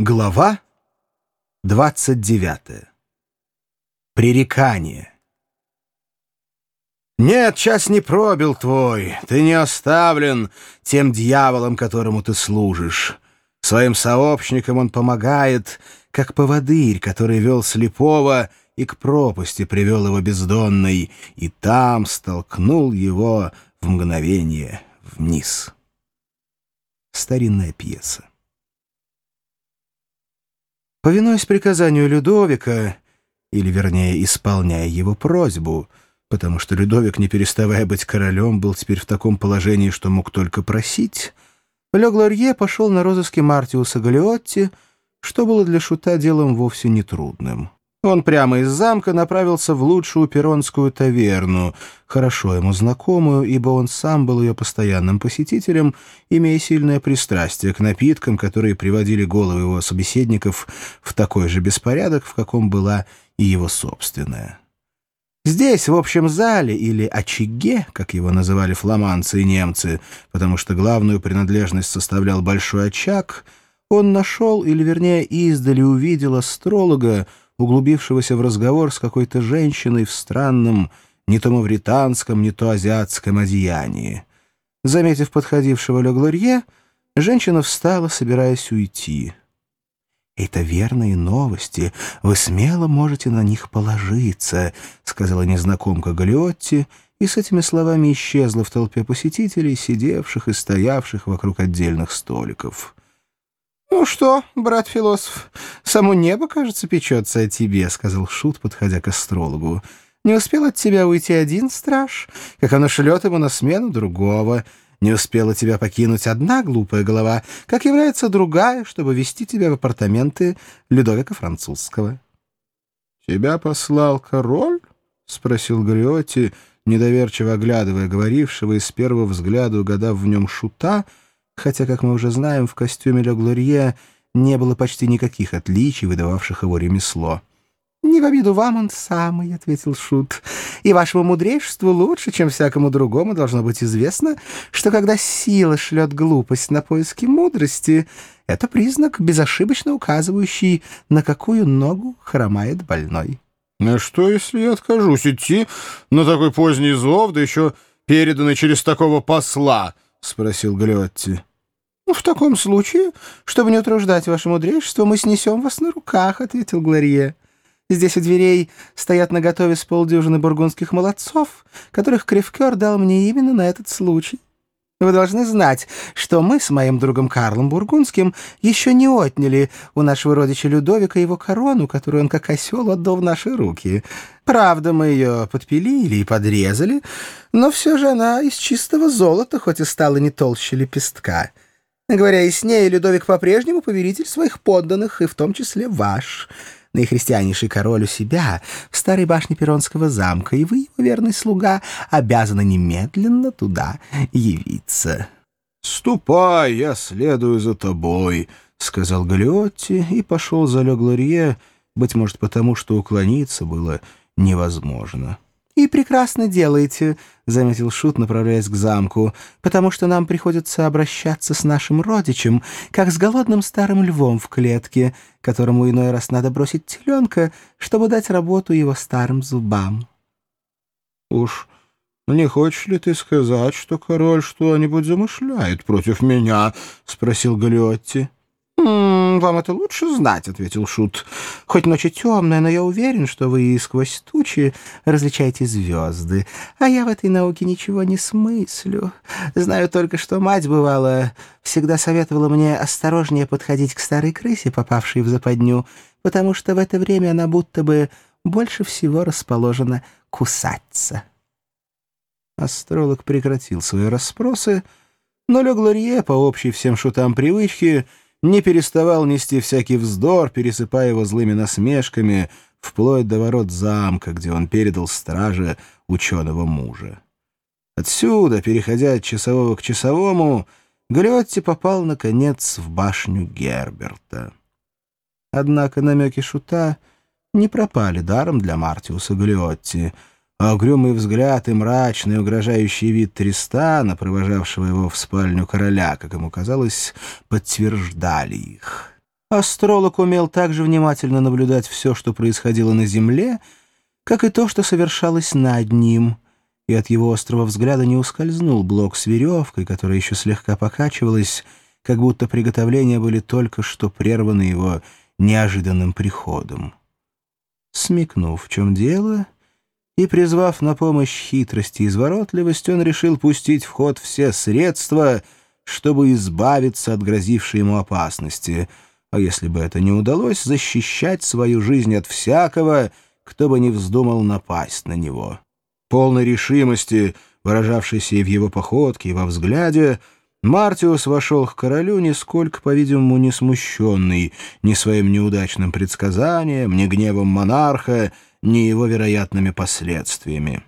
Глава 29. Пререкание. Нет, час не пробил твой, ты не оставлен тем дьяволом, которому ты служишь. Своим сообщникам он помогает, как поводырь, который вел слепого и к пропасти привел его бездонной, и там столкнул его в мгновение вниз. Старинная пьеса. Повинуясь приказанию Людовика, или, вернее, исполняя его просьбу, потому что Людовик, не переставая быть королем, был теперь в таком положении, что мог только просить, Ле Глорье пошел на розыски Мартиуса Галиотти, что было для Шута делом вовсе нетрудным. Он прямо из замка направился в лучшую перронскую таверну, хорошо ему знакомую, ибо он сам был ее постоянным посетителем, имея сильное пристрастие к напиткам, которые приводили головы его собеседников в такой же беспорядок, в каком была и его собственная. Здесь, в общем зале, или очаге, как его называли фламандцы и немцы, потому что главную принадлежность составлял большой очаг, он нашел, или вернее издали увидел астролога, углубившегося в разговор с какой-то женщиной в странном, не то мавританском, не то азиатском одеянии. Заметив подходившего Ле Глорье, женщина встала, собираясь уйти. «Это верные новости. Вы смело можете на них положиться», — сказала незнакомка Галиотти, и с этими словами исчезла в толпе посетителей, сидевших и стоявших вокруг отдельных столиков. «Ну что, брат-философ, само небо, кажется, печется о тебе», — сказал Шут, подходя к астрологу. «Не успел от тебя уйти один страж, как оно шлет ему на смену другого. Не успела тебя покинуть одна глупая голова, как является другая, чтобы вести тебя в апартаменты Людовика Французского». «Тебя послал король?» — спросил Гриотти, недоверчиво оглядывая говорившего и с первого взгляда угадав в нем Шута — хотя, как мы уже знаем, в костюме Ле Глорье не было почти никаких отличий, выдававших его ремесло. «Не в обиду вам он самый», — ответил Шут. «И вашему мудрейшеству лучше, чем всякому другому, должно быть известно, что когда сила шлет глупость на поиски мудрости, это признак, безошибочно указывающий, на какую ногу хромает больной». «А что, если я откажусь идти на такой поздний зов, да еще переданный через такого посла?» — спросил Галиотти. «Ну, «В таком случае, чтобы не утруждать ваше мудрейшество, мы снесем вас на руках», — ответил Гларье. «Здесь у дверей стоят наготове с полдюжины бургундских молодцов, которых Кривкер дал мне именно на этот случай. Вы должны знать, что мы с моим другом Карлом Бургундским еще не отняли у нашего родича Людовика его корону, которую он как осел отдал в наши руки. Правда, мы ее подпилили и подрезали, но все же она из чистого золота, хоть и стала не толще лепестка». Говоря ней, Людовик по-прежнему повелитель своих подданных, и в том числе ваш, наихристианнейший король у себя, в старой башне Перронского замка, и вы, его верный слуга, обязаны немедленно туда явиться». «Ступай, я следую за тобой», — сказал Галиотти и пошел за Ле Глорье, быть может, потому что уклониться было невозможно. «И прекрасно делаете», — заметил Шут, направляясь к замку, «потому что нам приходится обращаться с нашим родичем, как с голодным старым львом в клетке, которому иной раз надо бросить теленка, чтобы дать работу его старым зубам». «Уж не хочешь ли ты сказать, что король что-нибудь замышляет против меня?» — спросил Галиотти. «Вам это лучше знать», — ответил Шут. «Хоть ночь и темная, но я уверен, что вы и сквозь тучи различаете звезды. А я в этой науке ничего не смыслю. Знаю только, что мать, бывала, всегда советовала мне осторожнее подходить к старой крысе, попавшей в западню, потому что в это время она будто бы больше всего расположена кусаться». Астролог прекратил свои расспросы, но Ле Глорье, по общей всем шутам привычки, — не переставал нести всякий вздор, пересыпая его злыми насмешками, вплоть до ворот замка, где он передал страже ученого мужа. Отсюда, переходя от часового к часовому, Галиотти попал, наконец, в башню Герберта. Однако намеки шута не пропали даром для Мартиуса Галиотти — а угрюмый взгляд и мрачный угрожающий вид Тристана, провожавшего его в спальню короля, как ему казалось, подтверждали их. Астролог умел также внимательно наблюдать все, что происходило на земле, как и то, что совершалось над ним, и от его острого взгляда не ускользнул блок с веревкой, которая еще слегка покачивалась, как будто приготовления были только что прерваны его неожиданным приходом. Смекнув, в чем дело, и призвав на помощь хитрость и изворотливость, он решил пустить в ход все средства, чтобы избавиться от грозившей ему опасности — а если бы это не удалось, защищать свою жизнь от всякого, кто бы не вздумал напасть на него. Полной решимости, выражавшейся и в его походке, и во взгляде, Мартиус вошел к королю, нисколько, по-видимому, не смущенный ни своим неудачным предсказанием, ни гневом монарха, ни его вероятными последствиями.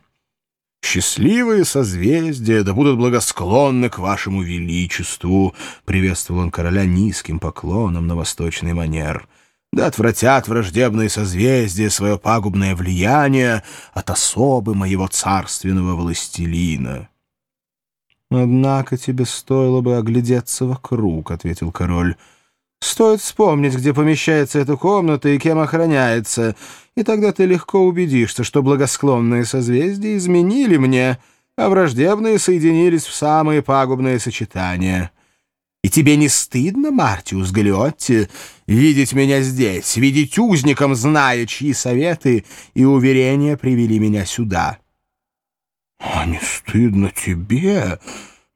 «Счастливые созвездия да будут благосклонны к вашему величеству», — приветствовал он короля низким поклоном на восточный манер. «Да отвратят враждебные созвездия свое пагубное влияние от особы моего царственного властелина». «Однако тебе стоило бы оглядеться вокруг», — ответил король. «Стоит вспомнить, где помещается эта комната и кем охраняется, и тогда ты легко убедишься, что благосклонные созвездия изменили мне, а враждебные соединились в самые пагубные сочетания. И тебе не стыдно, Мартиус Галиотти, видеть меня здесь, видеть узником, зная, чьи советы и уверения привели меня сюда?» «А не стыдно тебе,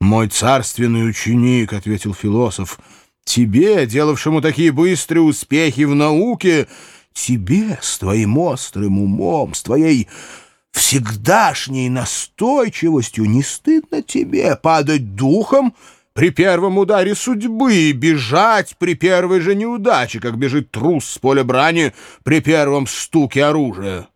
мой царственный ученик», — ответил философ, — «тебе, делавшему такие быстрые успехи в науке, — тебе с твоим острым умом, с твоей всегдашней настойчивостью не стыдно тебе падать духом при первом ударе судьбы и бежать при первой же неудаче, как бежит трус с поля брани при первом стуке оружия?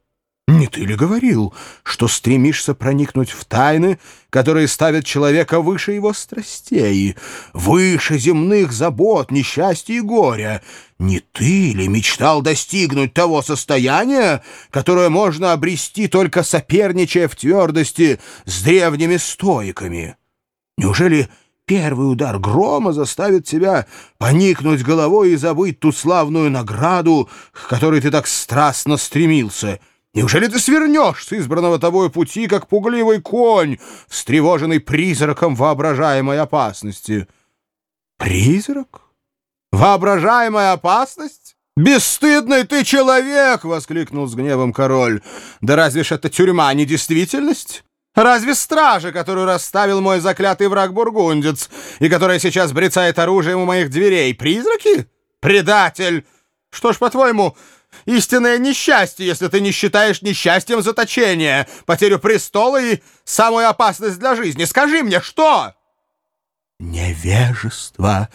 Не ты ли говорил, что стремишься проникнуть в тайны, которые ставят человека выше его страстей, выше земных забот, несчастья и горя? Не ты ли мечтал достигнуть того состояния, которое можно обрести, только соперничая в твердости с древними стоиками? Неужели первый удар грома заставит тебя поникнуть головой и забыть ту славную награду, к которой ты так страстно стремился — Неужели ты свернешь с избранного тобой пути, как пугливый конь, встревоженный призраком воображаемой опасности? Призрак? Воображаемая опасность? «Бесстыдный ты человек!» — воскликнул с гневом король. «Да разве ж это тюрьма не действительность? Разве стража, которую расставил мой заклятый враг бургундец, и которая сейчас брецает оружием у моих дверей, призраки? Предатель! Что ж, по-твоему, истинное несчастье, если ты не считаешь несчастьем заточения, потерю престола и самую опасность для жизни. Скажи мне, что?» «Невежество,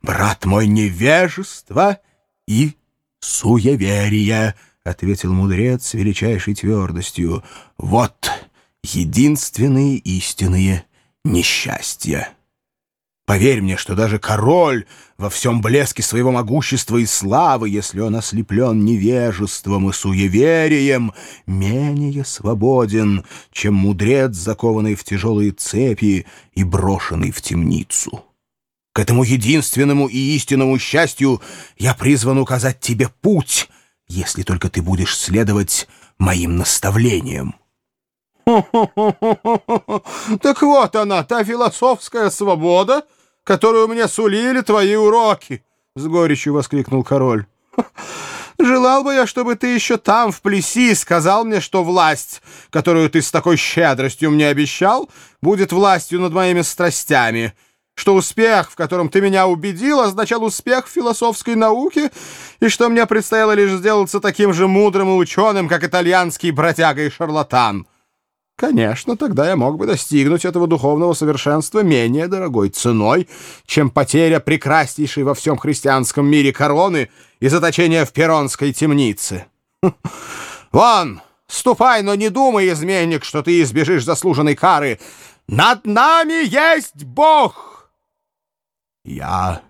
брат мой, невежество и суеверие», — ответил мудрец с величайшей твердостью. «Вот единственные истинные несчастья». Поверь мне, что даже король во всем блеске своего могущества и славы, если он ослеплен невежеством и суеверием, менее свободен, чем мудрец, закованный в тяжелые цепи и брошенный в темницу. К этому единственному и истинному счастью я призван указать тебе путь, если только ты будешь следовать моим наставлениям. Так вот она, та философская свобода, которую мне сулили твои уроки!» — с горечью воскликнул король. «Желал бы я, чтобы ты еще там, в Плеси, сказал мне, что власть, которую ты с такой щедростью мне обещал, будет властью над моими страстями» что успех, в котором ты меня убедил, означал успех в философской науке, и что мне предстояло лишь сделаться таким же мудрым и ученым, как итальянский бродяга и шарлатан. Конечно, тогда я мог бы достигнуть этого духовного совершенства менее дорогой ценой, чем потеря прекраснейшей во всем христианском мире короны и заточение в перонской темнице. Вон, ступай, но не думай, изменник, что ты избежишь заслуженной кары. Над нами есть Бог! Я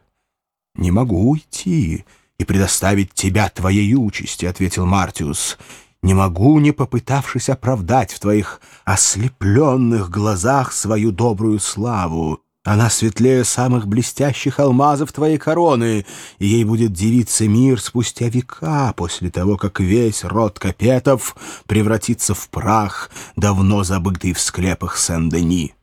не могу уйти и предоставить тебя твоей участи, — ответил Мартиус, — не могу, не попытавшись оправдать в твоих ослепленных глазах свою добрую славу. Она светлее самых блестящих алмазов твоей короны, и ей будет дивиться мир спустя века после того, как весь род капетов превратится в прах, давно забытый в склепах Сен-Дени.